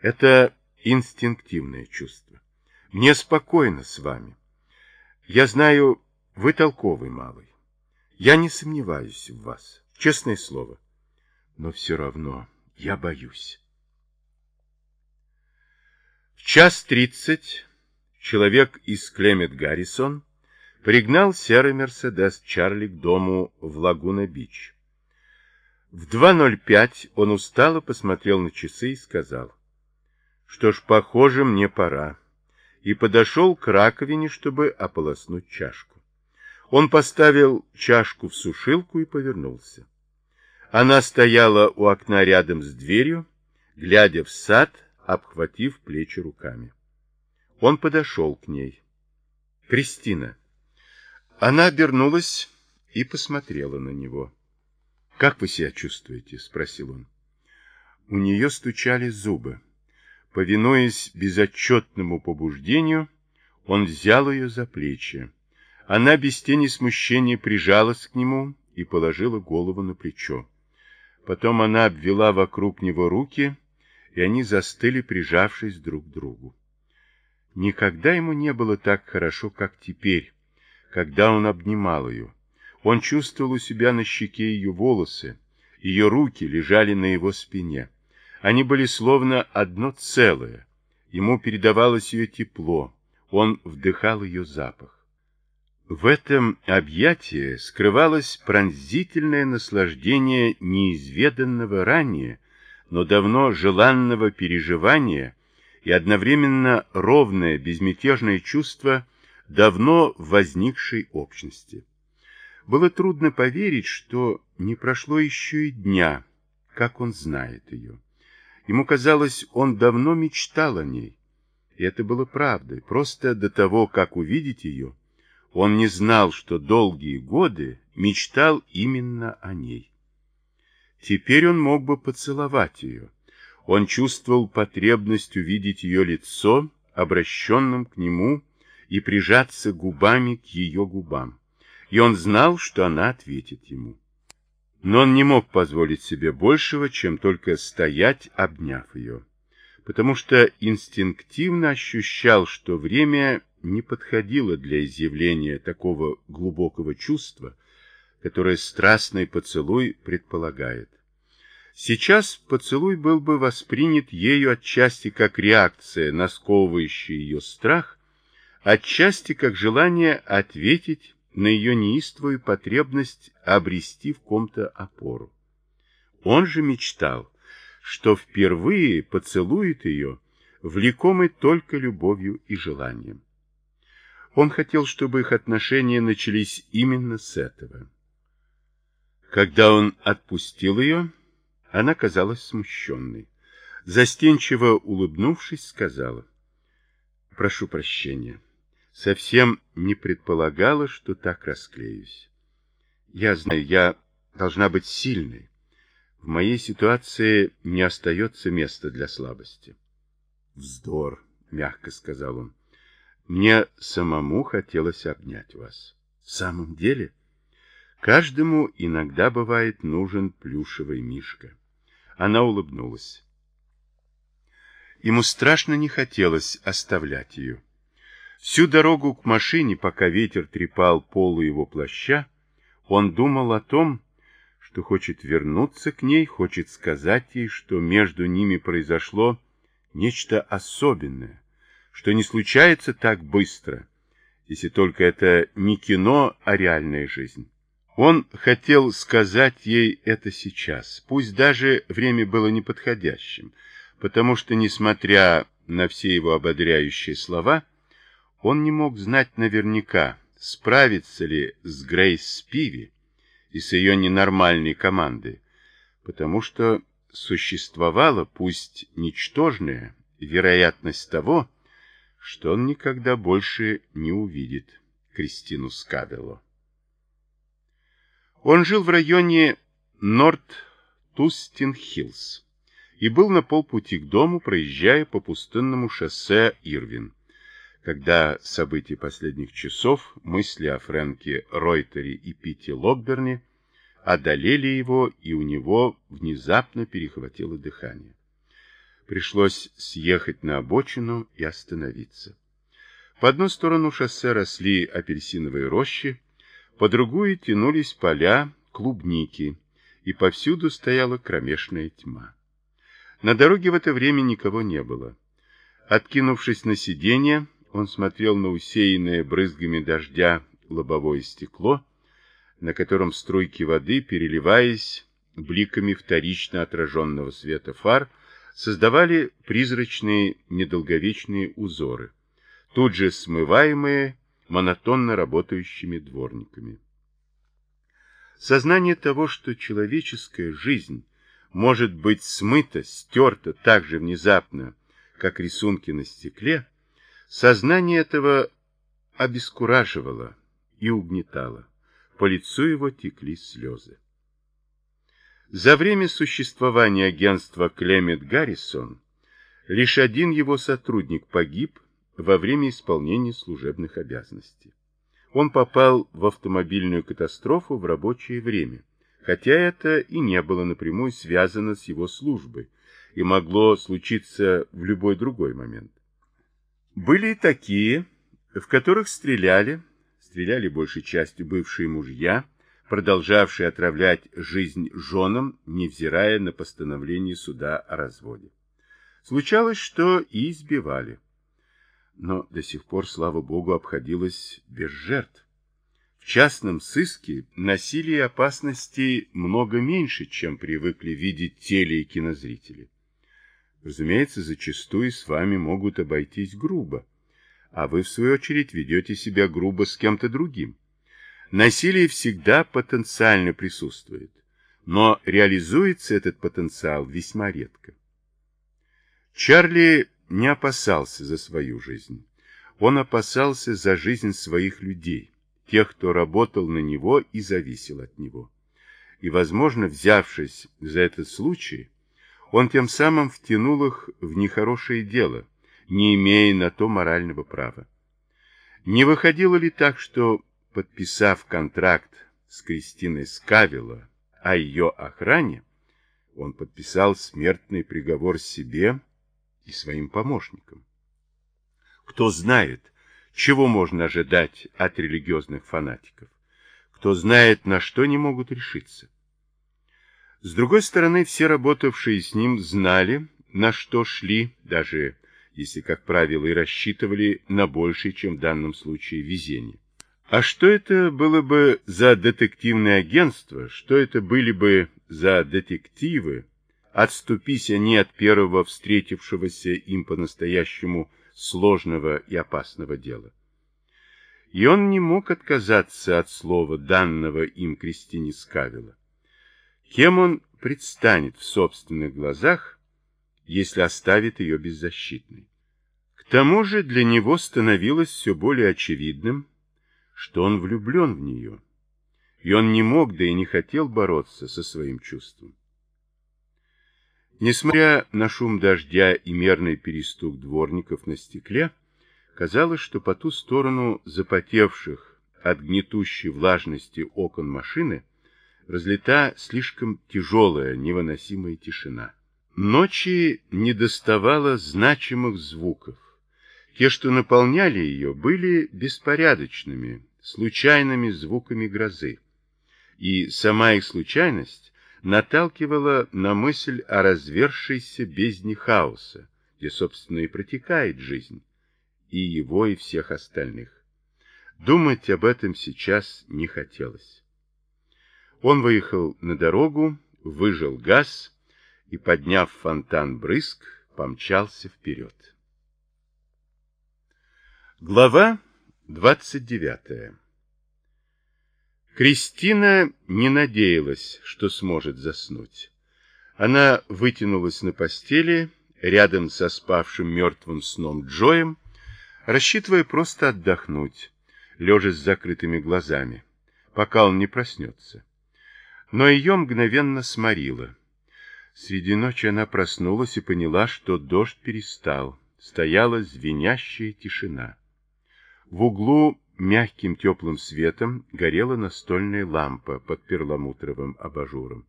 Это инстинктивное чувство. Мне спокойно с вами. Я знаю, вы толковый малый. Я не сомневаюсь в вас, честное слово. Но все равно я боюсь. В час тридцать человек из Клемет Гаррисон пригнал серый Мерседес Чарли к дому в Лагуна-Бич. В 2.05 он устало посмотрел на часы и сказал, что ж, похоже, мне пора, и подошел к раковине, чтобы ополоснуть чашку. Он поставил чашку в сушилку и повернулся. Она стояла у окна рядом с дверью, глядя в сад, обхватив плечи руками. Он подошел к ней. «Кристина». Она обернулась и посмотрела на него. «Как вы себя чувствуете?» — спросил он. У нее стучали зубы. Повинуясь безотчетному побуждению, он взял ее за плечи. Она без тени смущения прижалась к нему и положила голову на плечо. Потом она обвела вокруг него руки, и они застыли, прижавшись друг к другу. Никогда ему не было так хорошо, как теперь, когда он обнимал ее. Он чувствовал у себя на щеке ее волосы, ее руки лежали на его спине. Они были словно одно целое. Ему передавалось ее тепло, он вдыхал ее запах. В этом объятии скрывалось пронзительное наслаждение неизведанного ранее, но давно желанного переживания и одновременно ровное безмятежное чувство давно возникшей общности. Было трудно поверить, что не прошло еще и дня, как он знает ее. Ему казалось, он давно мечтал о ней. И это было правдой. Просто до того, как увидеть ее, он не знал, что долгие годы мечтал именно о ней. Теперь он мог бы поцеловать ее. Он чувствовал потребность увидеть ее лицо, обращенным к нему, и прижаться губами к ее губам. И он знал, что она ответит ему. Но он не мог позволить себе большего, чем только стоять, обняв ее, потому что инстинктивно ощущал, что время не подходило для изъявления такого глубокого чувства, которое страстный поцелуй предполагает. Сейчас поцелуй был бы воспринят ею отчасти как реакция на сковывающий ее страх, отчасти как желание ответить на ее неистовую потребность обрести в ком-то опору. Он же мечтал, что впервые поцелует ее, влекомый только любовью и желанием. Он хотел, чтобы их отношения начались именно с этого. Когда он отпустил ее, она казалась смущенной. Застенчиво улыбнувшись, сказала, «Прошу прощения» совсем не предполагала, что так расклеюсь. Я знаю, я должна быть сильной. В моей ситуации не остается места для слабости. Вздор, мягко сказал он. Мне самому хотелось обнять вас. В самом деле, каждому иногда бывает нужен плюшевый мишка. Она улыбнулась. Ему страшно не хотелось оставлять ее. Всю дорогу к машине, пока ветер трепал полу его плаща, он думал о том, что хочет вернуться к ней, хочет сказать ей, что между ними произошло нечто особенное, что не случается так быстро, если только это не кино, а реальная жизнь. Он хотел сказать ей это сейчас, пусть даже время было неподходящим, потому что, несмотря на все его ободряющие слова, он не мог знать наверняка, справится ли с Грейс Спиви и с ее ненормальной командой, потому что существовала, пусть ничтожная, вероятность того, что он никогда больше не увидит Кристину Скабелло. Он жил в районе Норт-Тустин-Хиллз и был на полпути к дому, проезжая по пустынному шоссе Ирвин когда события последних часов, мысли о Фрэнке Ройтере и Пите Локберне одолели его, и у него внезапно перехватило дыхание. Пришлось съехать на обочину и остановиться. По одну сторону шоссе росли апельсиновые рощи, по другую тянулись поля клубники, и повсюду стояла кромешная тьма. На дороге в это время никого не было. Откинувшись на сиденье, он смотрел на усеянное брызгами дождя лобовое стекло, на котором струйки воды, переливаясь бликами вторично отраженного света фар, создавали призрачные недолговечные узоры, тут же смываемые монотонно работающими дворниками. Сознание того, что человеческая жизнь может быть смыта, стерта так же внезапно, как рисунки на стекле, сознание этого обескураживало и угнетало. По лицу его текли слезы. За время существования агентства Клемет Гаррисон лишь один его сотрудник погиб во время исполнения служебных обязанностей. Он попал в автомобильную катастрофу в рабочее время, хотя это и не было напрямую связано с его службой и могло случиться в любой другой момент. Были такие, в которых стреляли, стреляли большей частью бывшие мужья, продолжавший отравлять жизнь женам, невзирая на постановление суда о разводе. Случалось, что и избивали. Но до сих пор, слава богу, обходилось без жертв. В частном сыске насилия и опасностей много меньше, чем привыкли видеть теле- и кинозрители. Разумеется, зачастую с вами могут обойтись грубо, а вы, в свою очередь, ведете себя грубо с кем-то другим. Насилие всегда потенциально присутствует, но реализуется этот потенциал весьма редко. Чарли не опасался за свою жизнь. Он опасался за жизнь своих людей, тех, кто работал на него и зависел от него. И, возможно, взявшись за этот случай, он тем самым втянул их в нехорошее дело, не имея на то морального права. Не выходило ли так, что подписав контракт с Кристиной Скавило о ее охране, он подписал смертный приговор себе и своим помощникам. Кто знает, чего можно ожидать от религиозных фанатиков? Кто знает, на что не могут решиться? С другой стороны, все работавшие с ним знали, на что шли, даже если, как правило, и рассчитывали на большее, чем в данном случае, везение. А что это было бы за детективное агентство, что это были бы за детективы, отступись они от первого встретившегося им по-настоящему сложного и опасного дела. И он не мог отказаться от слова, данного им Кристине Скавила. Кем он предстанет в собственных глазах, если оставит ее беззащитной? К тому же для него становилось все более очевидным, что он влюблен в нее, и он не мог, да и не хотел бороться со своим чувством. Несмотря на шум дождя и мерный перестук дворников на стекле, казалось, что по ту сторону запотевших от гнетущей влажности окон машины разлита слишком тяжелая, невыносимая тишина. Ночи не доставало значимых звуков. Те, что наполняли ее, были беспорядочными, случайными звуками грозы. И сама их случайность наталкивала на мысль о развершейся бездне хаоса, где, собственно, и протекает жизнь, и его, и всех остальных. Думать об этом сейчас не хотелось. Он выехал на дорогу, выжал газ и, подняв фонтан брызг, помчался вперед. Глава 29. Кристина не надеялась, что сможет заснуть. Она вытянулась на постели рядом со спавшим мертвым сном Джоем, рассчитывая просто отдохнуть, лежа с закрытыми глазами, пока он не проснется. Но ее мгновенно сморило. Среди ночи она проснулась и поняла, что дождь перестал, стояла звенящая тишина. В углу мягким теплым светом горела настольная лампа под перламутровым абажуром.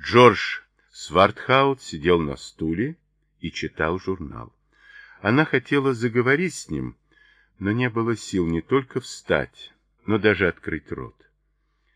Джордж Свартхаут сидел на стуле и читал журнал. Она хотела заговорить с ним, но не было сил не только встать, но даже открыть рот.